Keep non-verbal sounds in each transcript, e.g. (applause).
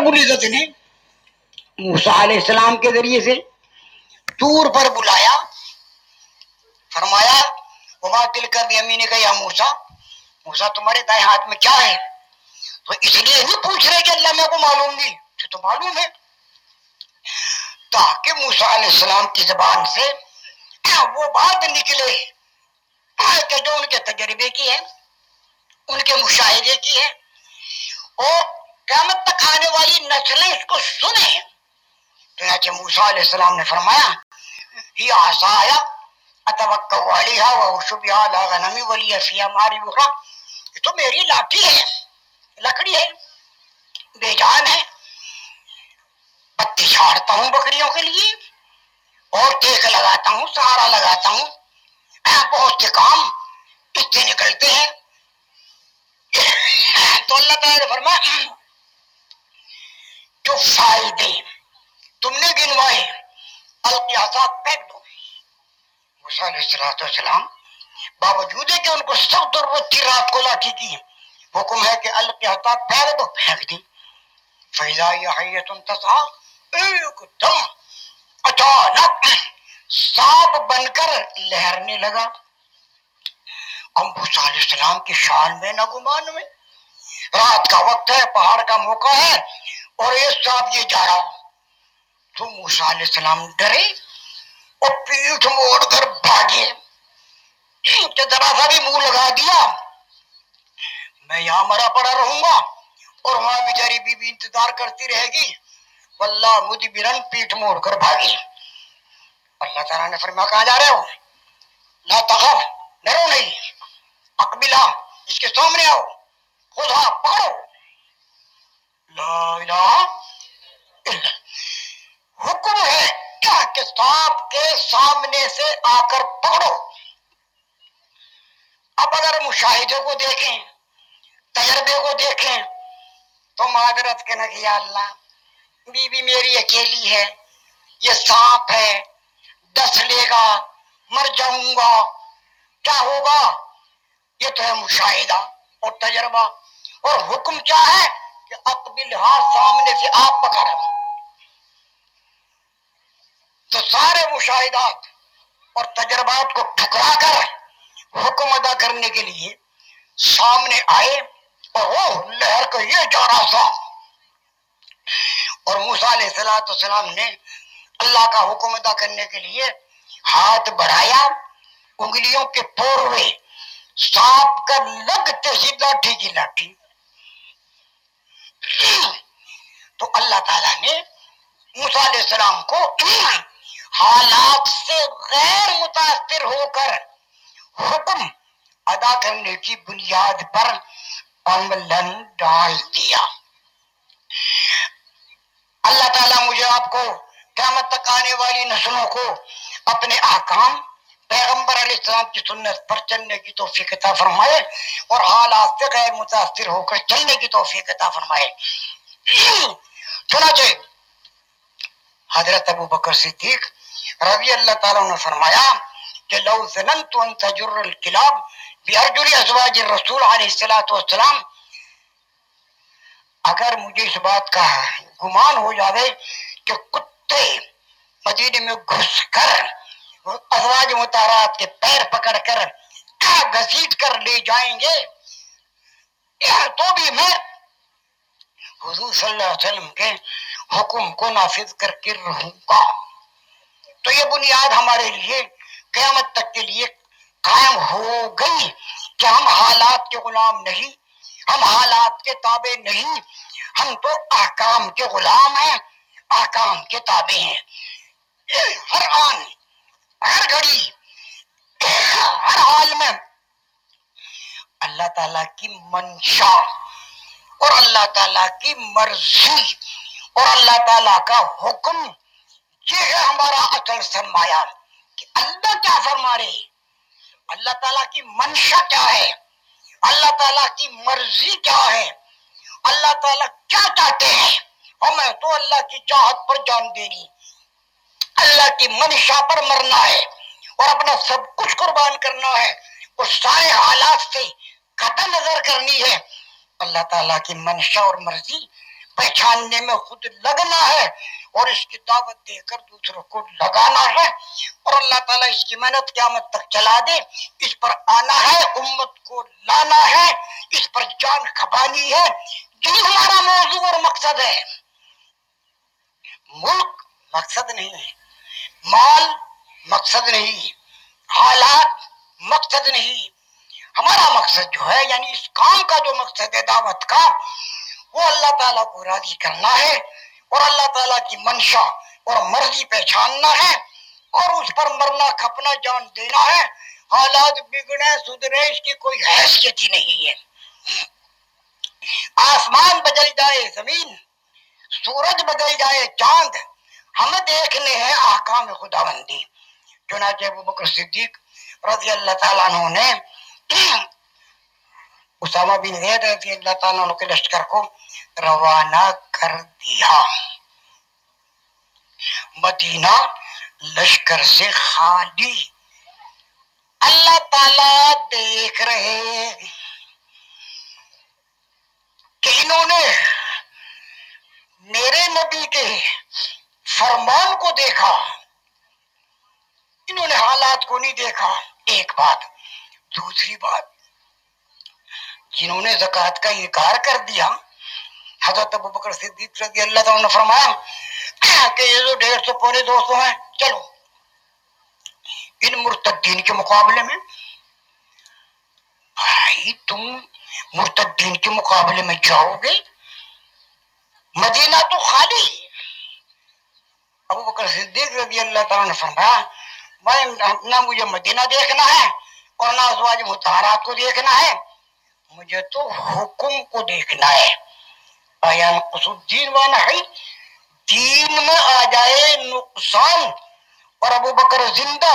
رب العزت نے موسیٰ علیہ السلام کے ذریعے سے تور پر بلایا، فرمایا، وما تل کر بھی امی نے کہا یا موسیٰ موسیٰ تمہارے دائیں ہاتھ میں کیا ہے؟ تو اس لیے نہیں پوچھ رہے کہ اللہ میں کو معلوم نہیں تو معلوم ہے۔ تاکہ موسیٰ علیہ السلام کی زبان سے وہ بات نکلے کہ جو ان کے تجربے کی ہے ان کے مشاہدے کی ہے اور قیامت تک آنے والی نسلیں اس کو سنیں۔ تو موسیٰ علیہ السلام نے فرمایا، ہی آسایا اتوقع والیہا وحشبیہا لا غنمی ولی فیہ ماری بخرا یہ تو میری لاٹھی ہے، لکڑی ہے، بے جان ہے۔ پتی چھاڑتا ہوں بکریوں کے لیے، اور ٹیک لگاتا ہوں، سہارا لگاتا ہوں۔ بہت سے کام، اس سے نکلتے ہیں۔ تو اللہ تعالیٰ نے فرمایا جو فائدے تم نے گنوائے القیاسات پھینک دو۔ موسیٰ علیہ السلام باوجود ہے کہ ان کو سخت ضرورت تھی رات کو لاٹھی کی۔ حکم ہے کہ القیاسات پھینک دو، پھینک دی۔ فیضا یا حیت تسا ایک دم اچانک سانپ بن کر لہرنے لگا۔ امبو علیہ السلام کی شان میں نہ گمان میں رات کا وقت ہے، پہاڑ کا موقع ہے۔ اور یہ سانپ یہ جا رہا تو موسیٰ علیہ السلام ڈرے اور پیٹھ موڑ کر بھاگے۔ کہ ذرا سا بھی منہ لگا دیا۔ میں یہاں مرا پڑا رہوں گا اور وہاں بیچاری بی بی انتظار کرتی رہے گی۔ واللہ مدبرن پیٹھ موڑ کر بھاگی اللہ تعالیٰ نے فرمایا، کہاں جا رہے ہو؟ لا تخف ڈرو نہیں۔ اقبلا اس کے سامنے آؤ۔ خدا، پکڑو۔ لا الہ الا حکم ہے کہ سانپ کے سامنے سے آ کر پکڑو؟ اب اگر مشاہدے کو دیکھیں، تجربے کو دیکھیں، تو معذرت کے نہ کیا اللہ بی بی میری اکیلی ہے، یہ سانپ ہے دس لے گا، مر جاؤں گا، کیا ہوگا؟ یہ تو ہے مشاہدہ اور تجربہ، اور حکم کیا ہے؟ کہ اقبل ہاتھ سامنے سے آپ پکڑ تو سارے مشاہدات اور تجربات کو ٹھکرا کر حکم ادا کرنے کے لیے سامنے آئے اور وہ لہر کو یہ جا رہا تھا اور موسیٰ علیہ السلام نے اللہ کا حکم ادا کرنے کے لیے ہاتھ بڑھایا، انگلیوں کے پور ہوئے، سانپ کر لگتے ہی لاٹھی کی لاٹھی۔ تو اللہ تعالیٰ نے موسیٰ علیہ السلام کو حالات سے غیر متاثر ہو کر حکم ادا کرنے کی بنیاد پر عملن ڈال دیا۔ اللہ تعالیٰ مجھے آپ کو قیامت تک آنے والی نسلوں کو اپنے احکام پیغمبر علیہ السلام کی سنت پر چلنے کی توفیق عطا فرمائے اور حالات سے غیر متاثر ہو کر چلنے کی توفیق عطا فرمائے۔ چنانچہ حضرت ابو بکر صدیق رضی اللہ تعالیٰ نے فرمایا کہ لو زننت ان تجر الکلاب بیارجل ازواج الرسول علیہ السلام اگر مجھے اس بات کا گمان ہو جاوے کہ کتے مدینے میں گھس کر ازواج متارات کے پیر پکڑ کر گھسیٹ کر لے جائیں گے۔ تو بھی میں حضور صلی اللہ علیہ وسلم کے حکم کو نافذ کر کے رہوں گا۔ تو یہ بنیاد ہمارے لیے قیامت تک کے لیے قائم ہو گئی کہ ہم حالات کے غلام نہیں، ہم حالات کے تابع نہیں، ہم تو احکام کے غلام ہیں، احکام کے تابع ہیں۔ ہر آن ہر گھڑی، ہر حال میں اللہ تعالی کی منشا اور اللہ تعالی کی مرضی اور اللہ تعالی کا حکم، یہ ہے ہمارا اصل سرمایہ کہ اللہ کیا فرما رہے اللہ تعالیٰ کی منشا کیا ہے؟ اللہ تعالیٰ کی مرضی کیا ہے؟ اللہ تعالیٰ کیا چاہتے ہیں؟ ہمیں تو اللہ کی چاہت پر جان دینی۔ اللہ کی منشا پر مرنا ہے اور اپنا سب کچھ قربان کرنا ہے، اور سارے حالات سے قطع نظر کرنی ہے۔ اللہ تعالیٰ کی منشا اور مرضی پہچاننے میں خود لگنا ہے اور اس کی دعوت دے کر دوسروں کو لگانا ہے۔ اور اللہ تعالیٰ اس کی محنت قیامت تک چلا دے۔ اس پر آنا ہے، امت کو لانا ہے۔ اس پر جان کھپانی ہے۔ یہی ہمارا موضوع اور مقصد ہے۔ ملک مقصد نہیں ہے۔ مال مقصد نہیں، حالات مقصد نہیں۔ ہمارا مقصد جو ہے یعنی اس کام کا جو مقصد ہے، دعوت کا، وہ اللہ تعالیٰ کو راضی کرنا ہے اور اللہ تعالیٰ کی منشا اور مرضی پہچاننا ہے اور اس پر مرنا، کھپنا، جان دینا ہے۔ حالات بگڑے سدھرے اس کی کوئی حیثیت ہی نہیں ہے۔ آسمان بدل جائے، زمین، سورج بدل جائے، چاند ہمیں دیکھنے ہیں آکام خدا بندی چنانچہ ابو بکر صدیق رضی اللہ تعالیٰ عنہ نے اسامہ بن زید رضی اللہ تعالیٰ عنہ کے لشکر کو روانہ کر دیا۔ مدینہ لشکر سے خالی۔ اللہ تعالی دیکھ رہے کہ انہوں نے میرے نبی کے فرمان کو دیکھا۔ انہوں نے حالات کو نہیں دیکھا۔ ایک بات۔ دوسری بات۔ جنہوں نے زکوٰۃ کا انکار کر دیا، حضرت ابو بکر صدیق رضی اللہ تعالیٰ نے فرمایا کہ یہ جو ڈیڑھ سو پونے دو سو ہیں، چلو۔ ان مرتدین کے مقابلے میں، بھائی تم مرتدین کے مقابلے میں جاؤ گے، مدینہ تو خالی۔ ابو بکر صدیق رضی اللہ تعالیٰ نے فرمایا، میں نہ مجھے مدینہ دیکھنا ہے اور نہ ازواج متحرات کو دیکھنا ہے، مجھے تو حکم کو دیکھنا ہے۔ بیان قصدین وانا ہے دین میں آ جائے نقصان اور ابو بکر زندہ،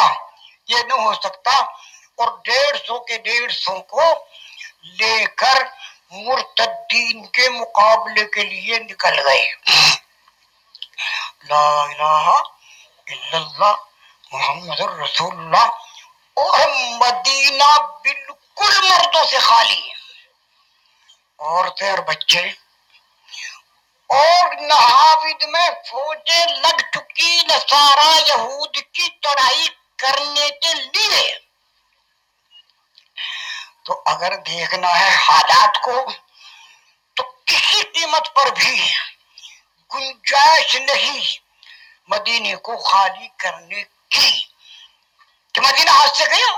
یہ نہ ہو سکتا۔ اور ڈیڑھ سو کے ڈیڑھ سو کو لے کر مرتدین کے مقابلے کے لیے نکل گئے۔ لا الہ الا اللہ محمد رسول اللہ اور مدینہ بالکل مردوں سے خالی عورتیں اور بچے۔ اور نہاود میں فوجیں لگ چکی، نصارہ، یہود کی تڑائی کرنے کے لیے۔ تو اگر دیکھنا ہے حالات کو، تو کسی قیمت پر بھی۔ گنجائش نہیں۔ مدینے کو خالی کرنے کی۔ کہ مدینہ ہاتھ سے گیا۔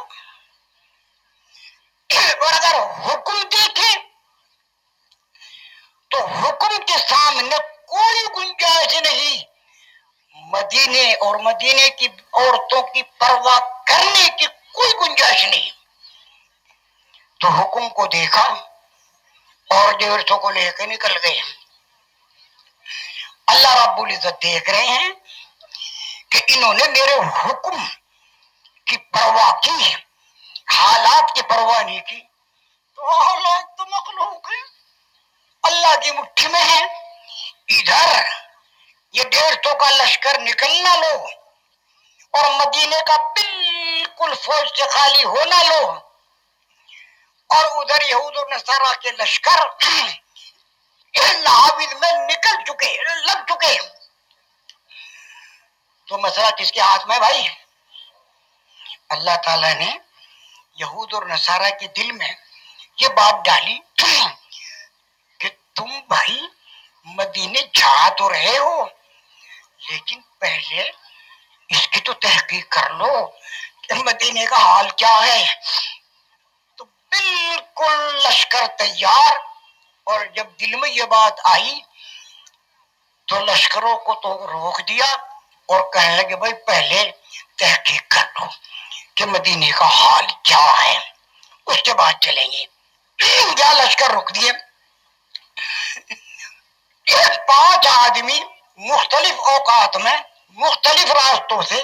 اور اگر حکم دیکھے تو حکم کے سامنے کوئی گنجائش نہیں۔ مدینے اور مدینے کی عورتوں کی پرواہ کرنے کی کوئی گنجائش نہیں۔ تو حکم کو دیکھا اور ڈیڑھ کو لے کے نکل گئے۔ اللہ رب العزت دیکھ رہے ہیں کہ انہوں نے میرے حکم کی پرواہ کی حالات کی پرواہ نہیں کی۔ تو حالات تو مخلوق ہیں۔ اللہ کی مٹھی میں ہے ادھر یہ ڈیڑھ سو کا لشکر نکلنا لو اور مدینے کا بالکل فوج سے خالی ہونا لو اور ادھر یہود و نصارہ کے لشکر ناوید میں نکل چکے لگ چکے تو مسئلہ کس کے ہاتھ میں بھائی؟ اللہ تعالی نے یہود اور نصارہ کے دل میں یہ بات ڈالی کہ تم بھائی مدینے جا تو رہے ہو، لیکن پہلے اس کی تو تحقیق کر لو کہ مدینے کا حال کیا ہے۔ تو بالکل لشکر تیار اور جب دل میں یہ بات آئی تو لشکروں کو تو روک دیا اور کہنے لگے، بھائی پہلے تحقیق کر لو کہ مدینے کا حال کیا ہے۔ اس کے بعد چلیں گے۔ (clears throat) یا لشکر رک دیے۔ (clears throat) پانچ آدمی مختلف اوقات میں مختلف راستوں سے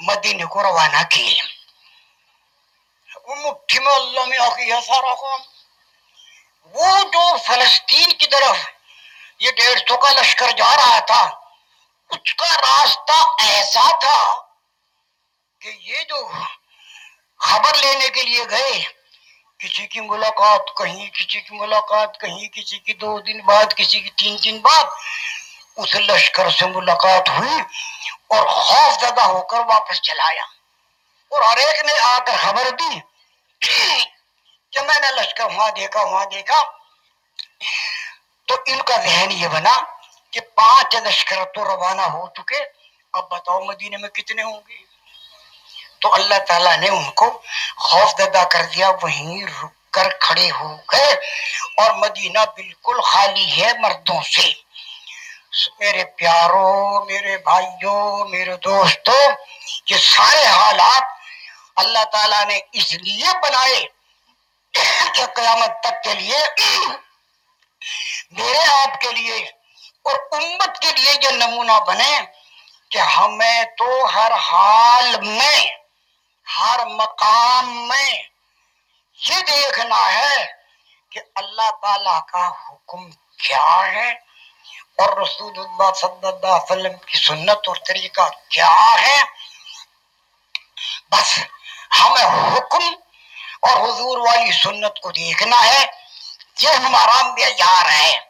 مدینے کو روانہ کیے۔ مٹھی میں اللہ میں آ گئی سارا کام۔ وہ جو فلسطین کی طرف یہ ڈیڑھ سو کا لشکر جا رہا تھا، اس کا راستہ ایسا تھا کہ یہ جو خبر لینے کے لیے گئے، کسی کی ملاقات کہیں، کسی کی ملاقات کہیں، کسی کی دو دن بعد، کسی کی تین دن بعد اس لشکر سے ملاقات ہوئی اور خوف زدہ ہو کر واپس چلایا اور ہر ایک نے آ کر خبر دی کہ میں نے لشکر وہاں دیکھا وہاں دیکھا تو ان کا ذہن یہ بنا کہ پانچ لشکر تو روانہ ہو چکے، اب بتاؤ مدینے میں کتنے ہوں گے؟ تو اللہ تعالیٰ نے ان کو خوف زدہ کر دیا، وہیں رک کر کھڑے ہو گئے۔ اور مدینہ بالکل خالی ہے مردوں سے۔ میرے پیاروں، میرے بھائیوں، میرے دوستوں، یہ سارے حالات اللہ تعالیٰ نے اس لیے بنائے کہ قیامت تک کے لیے میرے آپ کے لیے اور امت کے لیے یہ نمونہ بنے کہ ہمیں تو ہر حال میں، ہر مقام میں یہ دیکھنا ہے کہ اللہ تعالی کا حکم کیا ہے اور رسول اللہ صلی اللہ علیہ وسلم کی سنت اور طریقہ کیا ہے۔ بس ہمیں حکم اور حضور والی سنت کو دیکھنا ہے۔ یہ ہمارا معیار ہے۔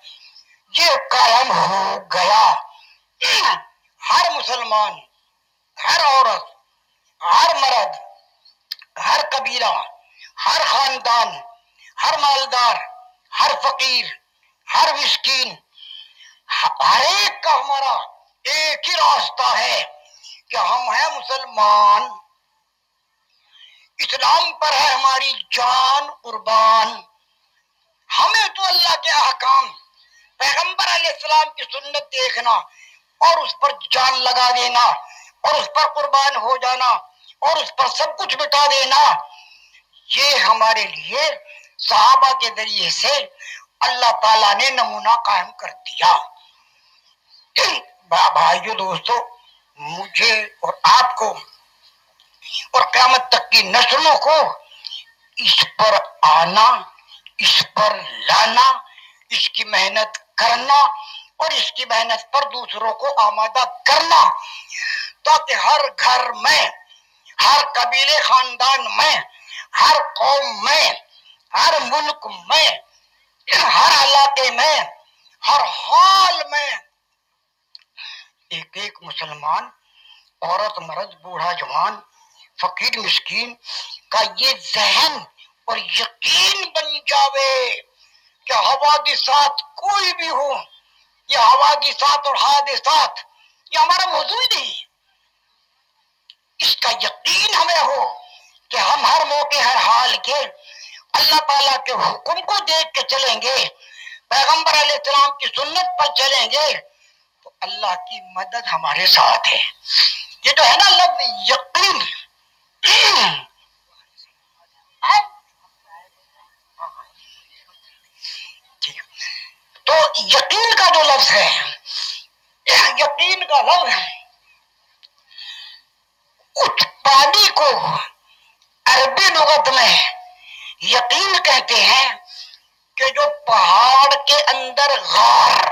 یہ قائم ہو گیا۔ ہر مسلمان، ہر عورت، ہر مرد، ہر قبیلہ، ہر خاندان، ہر مالدار، ہر فقیر، ہر مسکین، ہر ایک کا ہمارا ایک ہی راستہ ہے کہ ہم ہیں مسلمان۔ اسلام پر ہے ہماری جان قربان۔ ہمیں تو اللہ کے احکام، پیغمبر علیہ السلام کی سنت دیکھنا اور اس پر جان لگا دینا اور اس پر قربان ہو جانا اور اس پر سب کچھ بتا دینا۔ یہ ہمارے لیے صحابہ کے ذریعے سے اللہ تعالیٰ نے نمونہ قائم کر دیا۔ بھائیو دوستو، مجھے اور آپ کو اور قیامت تک کی نسلوں کو اس پر آنا، اس پر لانا، اس کی محنت کرنا اور اس کی محنت پر دوسروں کو آمادہ کرنا۔ تاکہ ہر گھر میں، ہر قبیلے خاندان میں، ہر قوم میں، ہر ملک میں ہر علاقے میں، ہر حال میں ایک ایک مسلمان، عورت، مرد، بوڑھا، جوان فقیر مسکین کا یہ ذہن اور یقین بن جاوے کہ حوادثات کوئی بھی ہو یہ حوادثات اور حادثات یہ ہمارا موضوع نہیں اس کا یقین ہمیں ہو کہ ہم ہر موقع، ہر حال کے اللہ تعالیٰ کے حکم کو دیکھ کے چلیں گے، پیغمبر علیہ السلام کی سنت پر چلیں گے، تو اللہ کی مدد ہمارے ساتھ ہے۔ یہ جو ہے نا لفظ یقین تو یقین کا جو لفظ ہے، یقین کا لفظ ہے اس پانی کو عربی لغت میں یقین کہتے ہیں کہ جو پہاڑ کے اندر غار،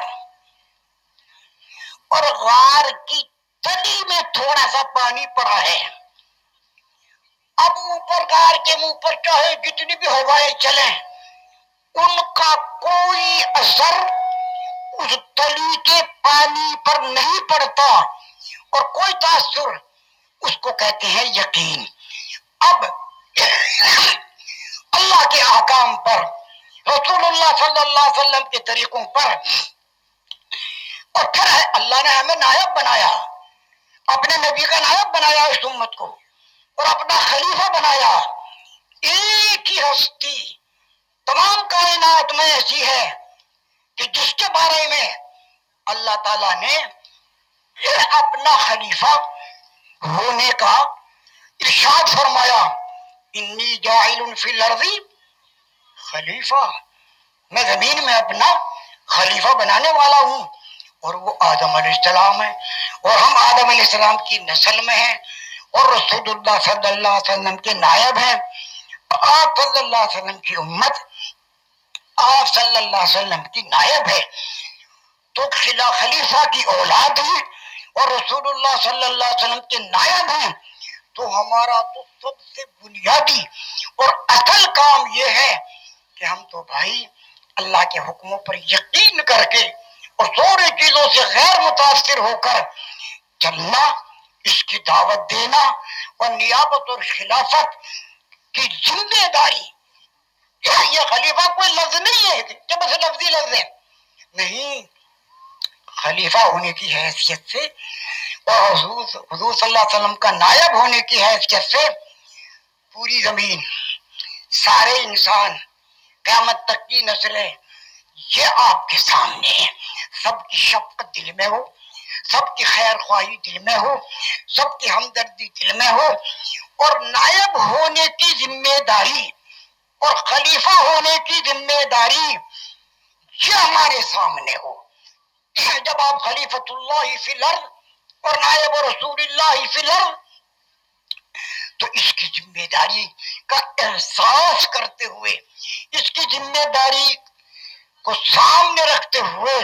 اور غار کی تلی میں تھوڑا سا پانی پڑا ہے۔ اب اوپر غار کے منہ پر چاہے جتنی بھی ہوائیں چلیں، ان کا کوئی اثر اس تلی کے پانی پر نہیں پڑتا۔ اور کوئی تاثر اس کو کہتے ہیں یقین۔ اب اللہ کے احکام پر، رسول اللہ صلی اللہ علیہ وسلم کے طریقوں پر۔ اور پھر اللہ نے ہمیں نائب بنایا، اپنے نبی کا نائب بنایا اس امت کو۔ اور اپنا خلیفہ بنایا۔ ایک ہی ہستی تمام کائنات میں ایسی ہے کہ جس کے بارے میں اللہ تعالی نے اپنا خلیفہ ہونے کا ارشاد فرمایا۔ انی جاعل فی الارض خلیفہ۔ میں زمین میں اپنا خلیفہ بنانے والا ہوں اور وہ آدم علیہ السلام ہے اور ہم آدم علیہ السلام کی نسل میں ہیں۔ اور رسول اللہ صلی اللہ علیہ وسلم کے نائب ہیں۔ آپ صلی اللہ علیہ وسلم کی امت آپ صلی اللہ علیہ وسلم کی نائب ہے۔ تو خلیفہ کی اولاد ہیں اور رسول اللہ صلی اللہ علیہ وسلم کے نائب ہیں۔ تو ہمارا تو سب سے بنیادی اور اصل کام یہ ہے کہ ہم تو بھائی اللہ کے حکموں پر یقین کر کے اور سوری چیزوں سے غیر متاثر ہو کر چلنا اس کی دعوت دینا اور نیابت اور خلافت کی ذمہ داری۔ یہ خلیفہ کوئی لفظ نہیں ہے۔ کہ بس لفظی لفظ ہے؟ نہیں، خلیفہ ہونے کی حیثیت سے اور حضور صلی اللہ علیہ وسلم کا نائب ہونے کی حیثیت سے پوری زمین، سارے انسان، قیامت تک کی نسلیں، یہ آپ کے سامنے ہے سب کی شفقت دل میں ہو۔ سب کی خیر خواہی دل میں ہو، سب کی ہمدردی دل میں ہو۔ اور نائب ہونے کی ذمہ داری، اور خلیفہ ہونے کی ذمہ داری یہ ہمارے سامنے ہو۔ جب آپ خلیفت اللہ فی الارض اور نائب رسول اللہ فی الارض، تو اس کی ذمہ داری کا احساس کرتے ہوئے، اس کی ذمہ داری کو سامنے رکھتے ہوئے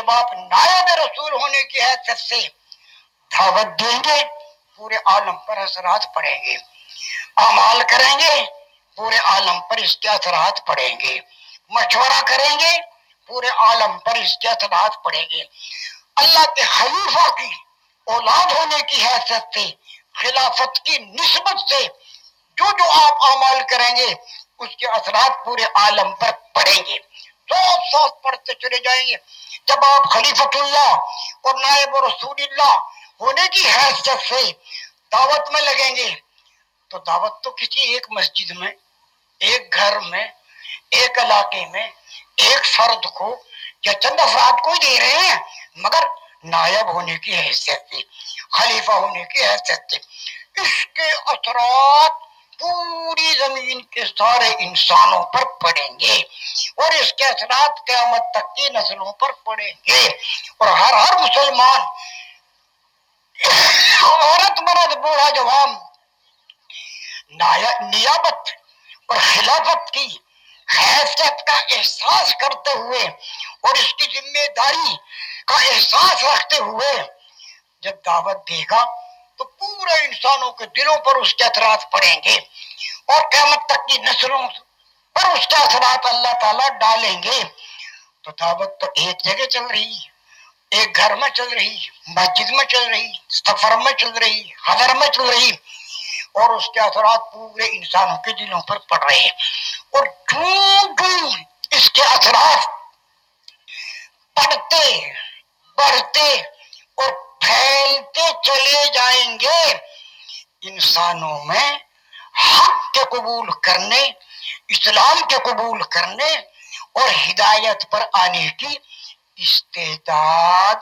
جب آپ نائب رسول ہونے کی حیثیت سے دعوت دیں گے، پورے عالم پر اثرات پڑیں گے۔ اعمال کریں گے، پورے عالم پر اس کے اثرات پڑیں گے۔ مشورہ کریں گے، پورے عالم پر اس کے اثرات پڑیں گے۔ اللہ کے خلیفہ کی اولاد ہونے کی حیثیت سے، خلافت کی نسبت سے جو جو آپ اعمال کریں گے، اس کے اثرات پورے عالم پر پڑیں گے۔ سوچ سوچ پڑھتے چلے جائیں گے۔ جب آپ خلیفت اللہ اور نائب رسول اللہ ہونے کی حیثیت سے دعوت میں لگیں گے، تو دعوت تو کسی ایک مسجد میں، ایک گھر میں، ایک علاقے میں، ایک فرد کو یا چند افراد کو ہی دے رہے ہیں، مگر نائب ہونے کی حیثیت سے، خلیفہ ہونے کی حیثیت سے۔ اس کے اثرات پوری زمین کے سارے انسانوں پر پڑیں گے اور اس کے اثرات قیامت تک کی نسلوں پر پڑیں گے اور ہر ہر مسلمان عورت مرد بوڑھا جوان نیابت اور خلافت کی حیثیت کا احساس کرتے ہوئے اور اس کی ذمہ داری کا احساس رکھتے ہوئے جب دعوت دے گا تو پورے انسانوں کے دلوں پر اس کے اثرات پڑیں گے۔ اور قیامت تک کی نسلوں پر اس کے اثرات اللہ تعالیٰ ڈالیں گے۔ تو دعوت تو ایک جگہ چل رہی، ایک گھر میں چل رہی، مسجد میں چل رہی، سفر میں چل رہی، حضر میں چل رہی۔ اور اس کے اثرات پورے انسانوں کے دلوں پر پڑ رہے ہیں۔ اور اس کے اثرات پڑھتے، بڑھتے اور پھیلتے چلے جائیں گے۔ انسانوں میں حق کے قبول کرنے، اسلام کے قبول کرنے اور ہدایت پر آنے کی استعداد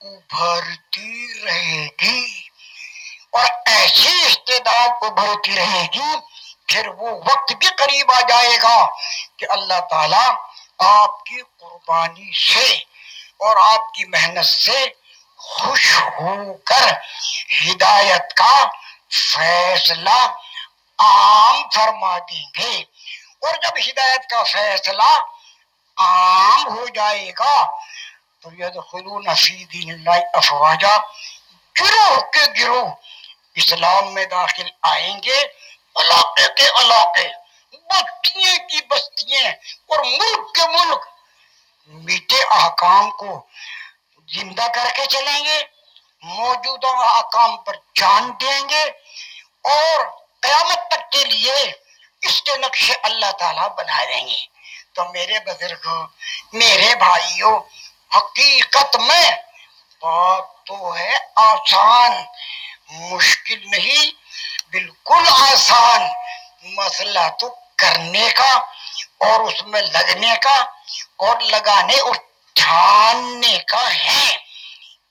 ابھرتی رہے گی۔ اور ایسی استعداد ابھرتی رہے گی، پھر وہ وقت بھی قریب آ جائے گا کہ اللہ تعالی آپ کی قربانی سے اور آپ کی محنت سے خوش ہو کر ہدایت کا فیصلہ عام فرما دیں گے اور جب ہدایت کا فیصلہ عام ہو جائے گا، تو یدخلون فی دین اللہ افواجہ گروہ کے گروہ اسلام میں داخل آئیں گے، علاقے کے علاقے، بستیاں کی بستیاں، اور ملک کے ملک میٹھے احکام کو زندہ کر کے چلیں گے، موجودہ احکام پر جان دیں گے، اور قیامت تک کے لیے اس کے نقشے اللہ تعالیٰ بنا دیں گے۔ تو میرے بزرگ میرے بھائیوں حقیقت میں بات تو ہے آسان، مشکل نہیں، بالکل آسان۔ مسئلہ تو کرنے کا اور اس میں لگنے کا اور لگانے، اور ٹھاننے کا ہے۔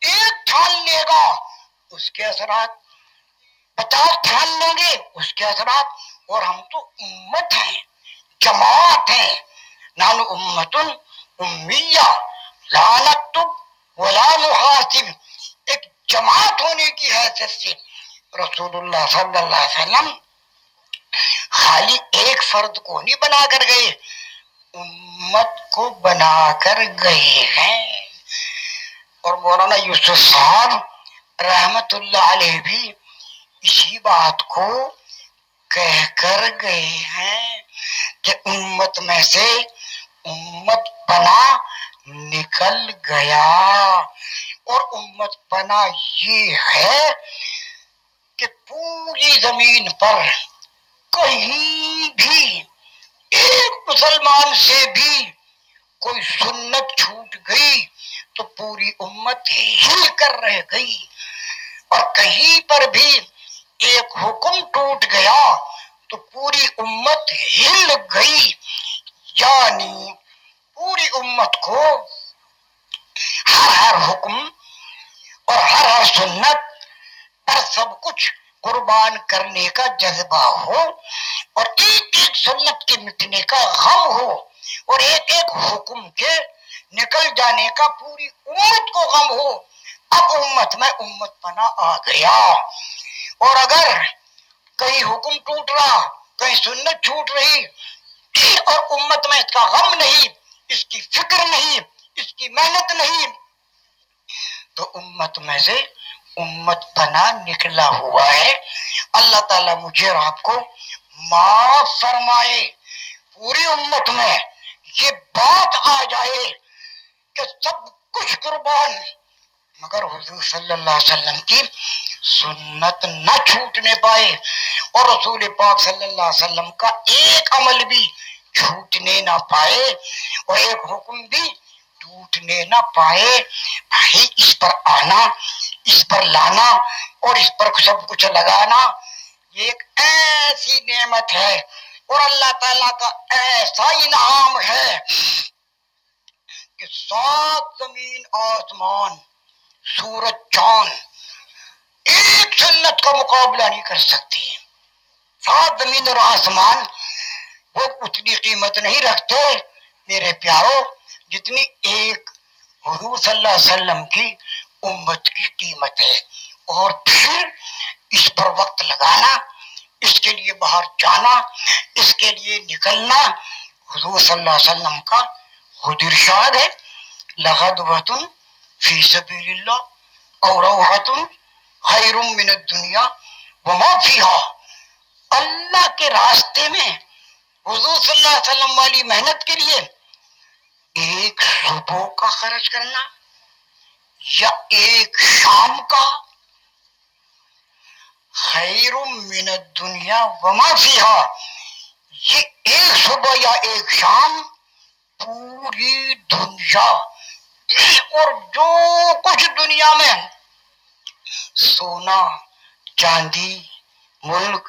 ایک ٹھان لے گا، اس کے اثرات پچاس ٹھان لیں گے۔ اس کے اثرات، اور ہم تو امت ہیں، جماعت ہیں۔ نان امتن امیہ لانت ولا محاسب ایک جماعت ہونے کی حیثیت سے رسول اللہ صلی اللہ علیہ وسلم خالی ایک فرد کو نہیں بنا کر گئے، امت کو بنا کر گئے ہیں۔ اور مولانا یوسف صاحب رحمت اللہ علیہ بھی بات کو کہہ کر گئے ہیں کہ امت میں سے امت پنا نکل گیا۔ اور امت پنا یہ ہے کہ پوری زمین پر کہیں بھی ایک مسلمان سے بھی کوئی سنت چھوٹ گئی تو پوری امت ہل کر رہ گئی۔ اور کہیں پر بھی ایک حکم ٹوٹ گیا تو پوری امت ہل گئی۔ یعنی پوری امت کو ہر ہر حکم اور ہر ہر سنت پر سب کچھ قربان کرنے کا جذبہ ہو اور ایک ایک سنت کے مٹنے کا غم ہو اور ایک ایک حکم کے نکل جانے کا پوری امت کو غم ہو۔ اب امت میں امت پنا آ گیا۔ اور اگر کہیں حکم ٹوٹ رہا، کہیں سنت چھوٹ رہی اور امت میں اس کا غم نہیں، اس کی فکر نہیں، اس کی محنت نہیں، تو امت میں سے امت پنا نکلا ہوا ہے۔ اللہ تعالیٰ مجھے اور آپ کو معاف فرمائے۔ پوری امت میں یہ بات آ جائے کہ سب کچھ قربان۔ مگر حضور صلی اللہ علیہ وسلم کی سنت نہ چھوٹنے پائے اور رسول پاک صلی اللہ علیہ وسلم کا ایک عمل بھی چھوٹنے نہ پائے اور ایک حکم بھی ٹوٹنے نہ پائے۔ بھائی، اس پر آنا، اس پر لانا اور اس پر سب کچھ لگانا یہ ایک ایسی نعمت ہے اور اللہ تعالیٰ کا ایسا انعام ہے کہ سات زمین آسمان، سورج، چاند ایک سنت کا مقابلہ نہیں کر سکتی۔ سات زمین اور آسمان، وہ اتنی قیمت نہیں رکھتے، میرے پیارو، جتنی ایک حضور صلی اللہ علیہ وسلم کی امت کی قیمت ہے۔ اور پھر اس پر وقت لگانا، اس کے لیے باہر جانا، اس کے لیے نکلنا حضور صلی اللہ علیہ وسلم کا خود ارشاد ہے۔ لغد وطن فی سبیل اللہ، اور خیر من الدنیا وما فیہا۔ اللہ کے راستے میں حضور صلی اللہ علیہ وسلم والی محنت کے لیے ایک صبح کا خرچ کرنا یا ایک شام کا خیر من الدنیا وما فیہا۔ یہ ایک صبح یا ایک شام پوری دنیا اور جو کچھ دنیا میں سونا، چاندی، ملک،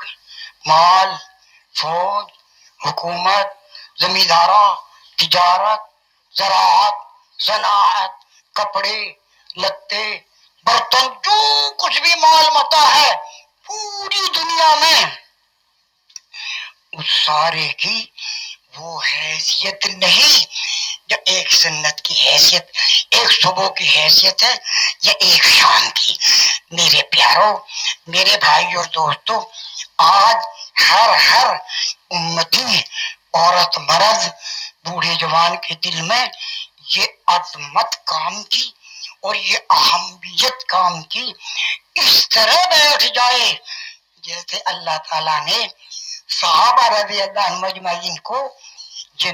مال، فوج، حکومت زمیندارہ تجارت، زراعت صنعت کپڑے، لتے، برتن، جو کچھ بھی مال متا ہے پوری دنیا میں، اس سارے کی وہ حیثیت نہیں جو ایک سنت کی حیثیت، ایک صبح کی حیثیت ہے، یا ایک شام کی؟ میرے پیارو، میرے بھائی اور دوستو، آج ہر ہر امتی، عورت مرض بوڑھے جوان کے دل میں یہ عظمت کام کی اور یہ اہمیت کام کی اس طرح بیٹھ جائے جیسے اللہ تعالیٰ نے صحابہ رضی اللہ مجمعین کو یہ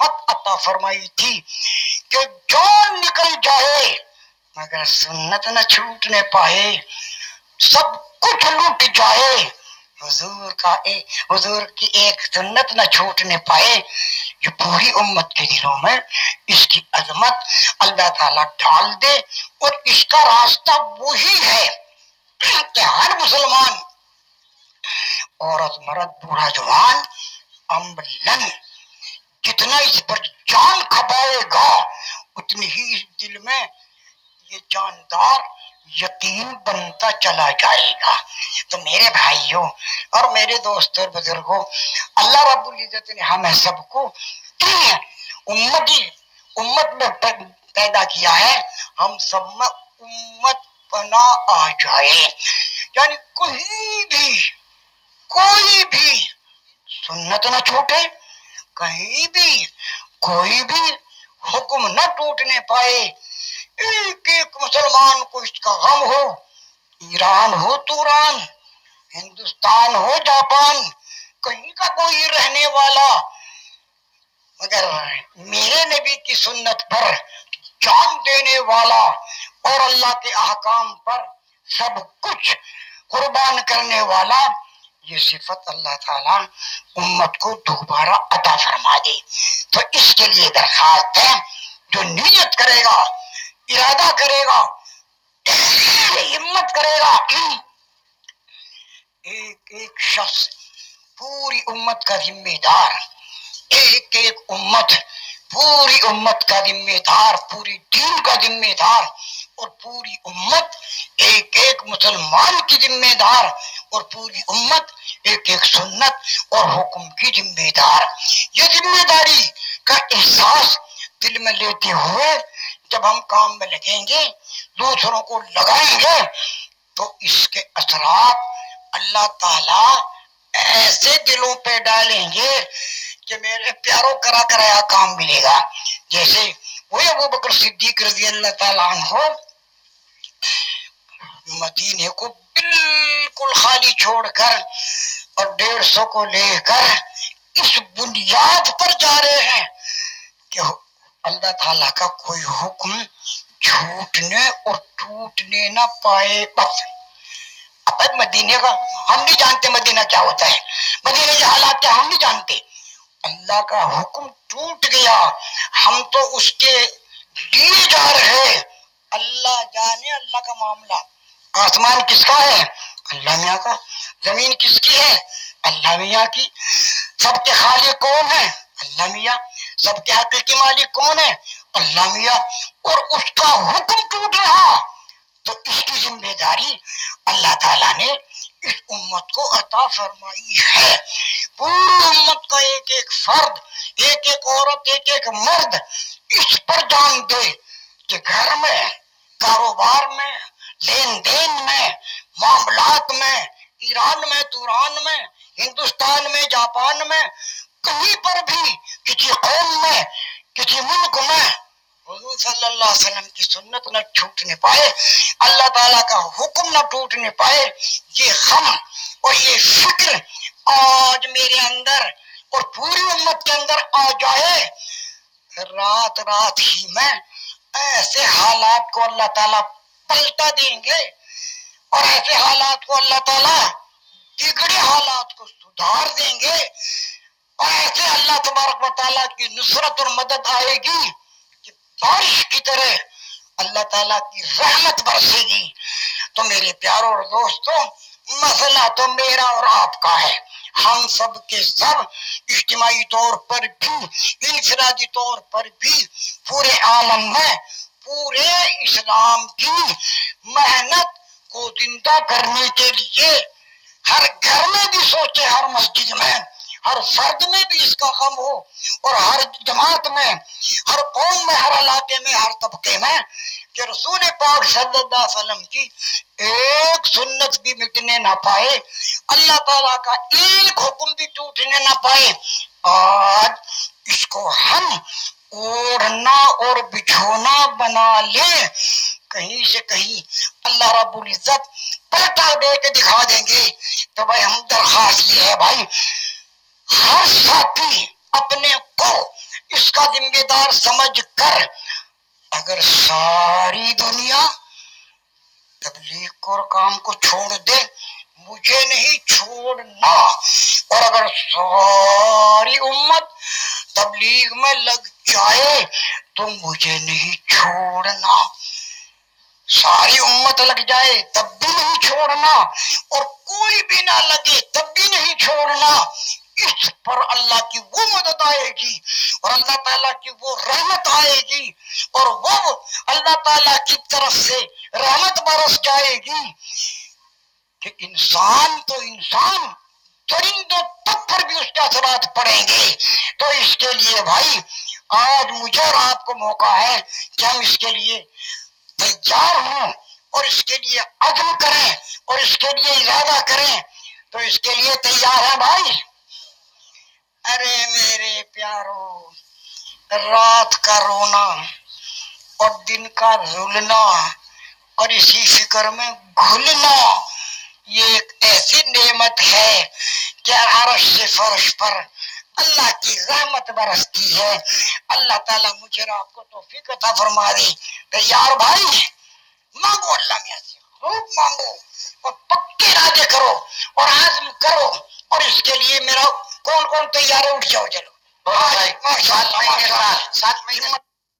نعمت عطا فرمائی تھی کہ جان نکل جائے، مگر سنت نہ چھوٹنے پائے، سب کچھ لوٹ جائے۔ حضور کا ایک حضور کی ایک سنت نہ چھوٹنے پائے جو پوری امت کے دلوں میں اس کی عظمت اللہ تعالیٰ ڈال دے اور اس کا راستہ وہی ہے کہ ہر مسلمان، عورت، مرد، بوڑھا، جوان امبلن جتنا اس پر جان کھپائے گا، اتنی ہی اس دل میں یہ جاندار یقین بنتا چلا جائے گا۔ تو میرے بھائیوں اور میرے دوستوں اور بزرگوں، اللہ رب العزت نے ہمیں سب کو امتی، امت میں پیدا کیا ہے۔ ہم سب میں امت بنا آ جائے۔ یعنی کوئی بھی کوئی بھی سنت نہ چھوٹے کہیں بھی، کوئی بھی حکم نہ ٹوٹنے پائے۔ ایک ایک مسلمان کو اس کا غم ہو، ایران ہو، توران، ہندوستان ہو، جاپان، کہیں کا کوئی رہنے والا۔ مگر میرے نبی کی سنت پر جان دینے والا اور اللہ کے احکام پر سب کچھ قربان کرنے والا یہ صفت اللہ تعالی امت کو دوبارہ عطا فرما دے۔ تو اس کے لیے درخواست ہے، جو نیت کرے گا، ارادہ کرے گا ہمت کرے گا۔ ایک ایک شخص پوری امت کا ذمہ دار، ایک ایک امت پوری امت کا ذمہ دار، پوری دین کا ذمہ دار، اور پوری امت ایک ایک مسلمان کی ذمہ دار، اور پوری امت ایک ایک سنت اور حکم کی ذمہ دار یہ ذمہ داری کا احساس دل میں لیتے ہوئے جب ہم کام میں لگیں گے دوسروں کو لگائیں گے تو اس کے اثرات اللہ تعالی ایسے دلوں پہ ڈالیں گے کہ میرے پیاروں کرا کرایا کام ملے گا جیسے وہ ابو بکر صدیق رضی اللہ تعالیٰ عنہ مدینے کو بالکل خالی چھوڑ کر اور ڈیڑھ سو کو لے کر اس بنیاد پر جا رہے ہیں کہ اللہ تعالیٰ کا کوئی حکم چھوٹنے اور ٹوٹنے نہ پائے۔ بس۔ مدینے کا ہم نہیں جانتے مدینہ کیا ہوتا ہے۔ مدینے کے حالات کیا ہم نہیں جانتے۔ اللہ کا حکم ٹوٹ گیا۔ ہم تو اس کے لیے جا رہے۔ اللہ جانے اللہ کا معاملہ۔ آسمان کس کا ہے؟ اللہ میاں کا۔ زمین کس کی ہے؟ اللہ میاں کی۔ سب کے خالق کون ہے اللہ میاں۔ سب کے حقیقی مالک کون ہے اللہ میاں۔ اور اس کا حکم ٹوٹ رہا؟ تو اس کی ذمہ داری اللہ تعالیٰ نے اس امت کو عطا فرمائی ہے۔ پوری امت کا ایک ایک فرد، ایک ایک عورت، ایک ایک مرد اس پر جان دے کہ گھر میں، کاروبار میں، لین دین میں، معاملات میں ایران میں توران میں، ہندوستان میں، جاپان میں، کہیں پر بھی کسی قوم میں، کسی ملک میں حضور صلی اللہ علیہ وسلم کی سنت نہ ٹوٹنے پائے، اللہ تعالیٰ کا حکم نہ ٹوٹنے پائے، یہ غم اور یہ فکر آج میرے اندر اور پوری امت کے اندر آ جائے۔ رات رات ہی میں ایسے حالات کو اللہ تعالیٰ پلٹا دیں گے اور ایسے حالات کو اللہ تعالیٰ بگڑے حالات کو سدھار دیں گے اور ایسے اللہ تبارک و تعالیٰ کی نصرت اور مدد آئے گی بارش کی طرح اللہ تعالیٰ کی رحمت برسے گی۔ تو میرے پیاروں اور دوستوں، مسئلہ تو میرا اور آپ کا ہے۔ ہم سب کے سب اجتماعی طور پر بھی، انفرادی طور پر بھی پورے عالم میں، پورے اسلام کی محنت کو زندہ کرنے کے لیے ہر گھر میں بھی سوچے، ہر مسجد میں، ہر فرد میں بھی اس کا غم ہو، اور ہر جماعت میں، ہر قوم میں، ہر علاقے میں، ہر طبقے میں کہ رسول پاک صلی اللہ علیہ وسلم کی ایک سنت بھی مٹنے نہ پائے، اللہ تعالیٰ کا ایک حکم بھی ٹوٹنے نہ پائے۔ آج اس کو ہم اوڑھنا اور بچھونا بنا لیں۔ کہیں سے کہیں اللہ رب العزت پلٹا دے کے دکھا دیں گے۔ تو بھائی ہم درخواست یہ ہے بھائی، ہر ساتھی اپنے کو اس کا ذمہ دار سمجھ کر اگر ساری دنیا تبلیغ اور کام کو چھوڑ دے، مجھے نہیں چھوڑنا۔ اور اگر ساری امت تبلیغ میں لگ جائے تو مجھے نہیں چھوڑنا۔ ساری امت لگ جائے، تب بھی نہیں چھوڑنا، اور کوئی بھی نہ لگے، تب بھی نہیں چھوڑنا۔ اس پر اللہ کی وہ مدد آئے گی، اور اللہ تعالیٰ کی وہ رحمت آئے گی، اور وہ اللہ تعالیٰ کی طرف سے رحمت برس جائے گی۔ کہ انسان تو انسان چرندوں تک پر بھی اس کے اثرات پڑیں گے۔ تو اس کے لیے بھائی، آج مجھے اور آپ کو موقع ہے کہ ہم اس کے لیے تیار ہوں اور اس کے لیے عزم کریں اور اس کے لیے ارادہ کریں، تو اس کے لیے تیار ہے بھائی۔ ارے میرے پیارو، رات کا رونا اور دن کا رولنا اور اسی فکر میں گھلنا، یہ ایک ایسی نعمت ہے کہ عرش سے فرش پر اللہ کی رحمت برستی ہے۔ اللہ تعالیٰ مجھے اور آپ کو توفیق عطا فرما دے تو یار بھائی مانگو اللہ میاں سے خوب مانگو۔ اور پکے ارادے کرو اور عزم کرو۔ اور اس کے لیے میرا کون کون تیار ہے اٹھ جاؤ چلو۔ ماشاء اللہ ساتھ میں